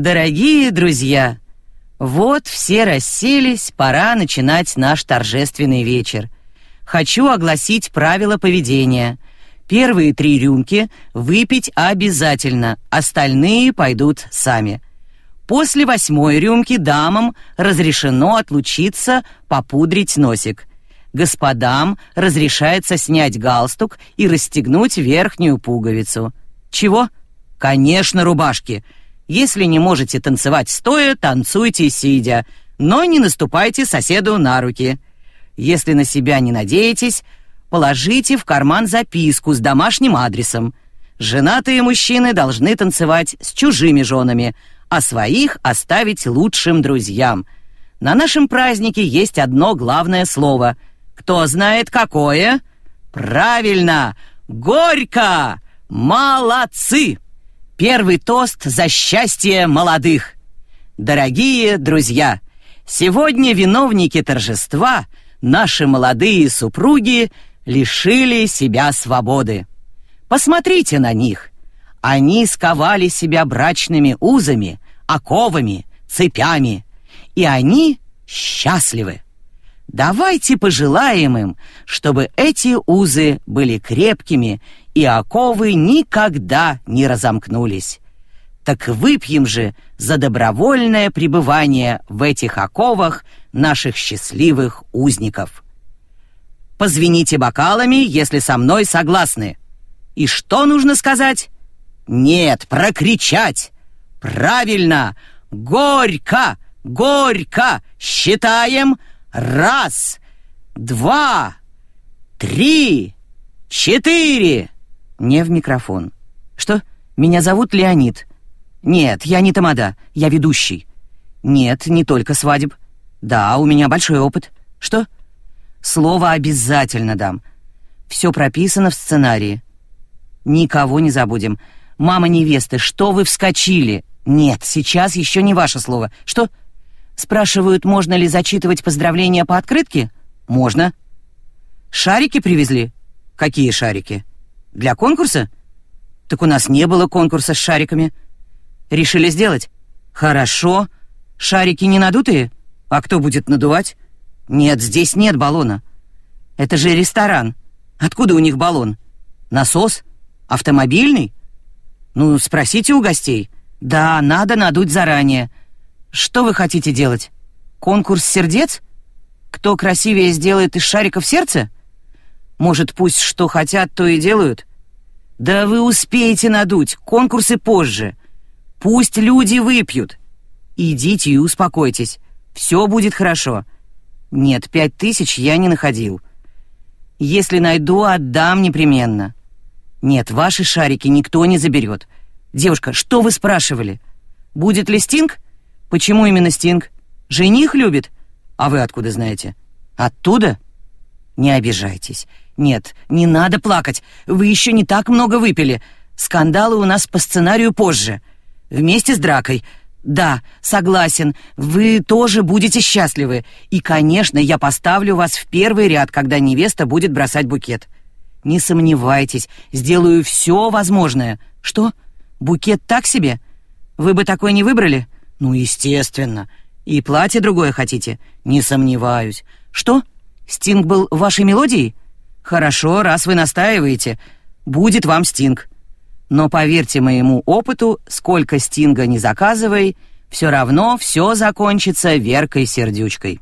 Дорогие друзья, вот все расселись, пора начинать наш торжественный вечер. Хочу огласить правила поведения. Первые три рюмки выпить обязательно, остальные пойдут сами. После восьмой рюмки дамам разрешено отлучиться, попудрить носик. Господам разрешается снять галстук и расстегнуть верхнюю пуговицу. Чего? Конечно, рубашки. Если не можете танцевать стоя, танцуйте сидя, но не наступайте соседу на руки. Если на себя не надеетесь, положите в карман записку с домашним адресом. Женатые мужчины должны танцевать с чужими женами, а своих оставить лучшим друзьям. На нашем празднике есть одно главное слово. Кто знает какое? Правильно! Горько! Молодцы! Первый тост за счастье молодых. Дорогие друзья, сегодня виновники торжества, наши молодые супруги, лишили себя свободы. Посмотрите на них. Они сковали себя брачными узами, оковами, цепями, и они счастливы. Давайте пожелаем им, чтобы эти узы были крепкими и оковы никогда не разомкнулись. Так выпьем же за добровольное пребывание в этих оковах наших счастливых узников. Позвените бокалами, если со мной согласны. И что нужно сказать? Нет, прокричать. Правильно. Горько, горько. Считаем. Раз, два, три, четыре. Не в микрофон. Что? Меня зовут Леонид. Нет, я не тамада, я ведущий. Нет, не только свадеб. Да, у меня большой опыт. Что? Слово обязательно дам. Все прописано в сценарии. Никого не забудем. «Мама невесты, что вы вскочили?» «Нет, сейчас еще не ваше слово. Что?» Спрашивают, можно ли зачитывать поздравления по открытке? Можно. Шарики привезли? Какие шарики? Для конкурса? Так у нас не было конкурса с шариками. Решили сделать? Хорошо. Шарики не надутые? А кто будет надувать? Нет, здесь нет баллона. Это же ресторан. Откуда у них баллон? Насос? Автомобильный? Ну, спросите у гостей. Да, надо надуть заранее. Что вы хотите делать? Конкурс сердец? Кто красивее сделает из шариков сердце? Может, пусть что хотят, то и делают? Да вы успеете надуть, конкурсы позже. Пусть люди выпьют. Идите и успокойтесь. Все будет хорошо. Нет, пять тысяч я не находил. Если найду, отдам непременно. Нет, ваши шарики никто не заберет. Девушка, что вы спрашивали? Будет ли Стинг? Почему именно Стинг? Жених любит? А вы откуда знаете? Оттуда? Не обижайтесь. Нет, не надо плакать. Вы еще не так много выпили. Скандалы у нас по сценарию позже. Вместе с дракой. Да, согласен. Вы тоже будете счастливы. И, конечно, я поставлю вас в первый ряд, когда невеста будет бросать букет. Не сомневайтесь, сделаю все возможное. Что? Букет так себе? Вы бы такой не выбрали? Ну, естественно. И платье другое хотите? Не сомневаюсь. Что? Стинг был вашей мелодией? Хорошо, раз вы настаиваете, будет вам Стинг. Но поверьте моему опыту, сколько Стинга не заказывай, все равно все закончится Веркой Сердючкой.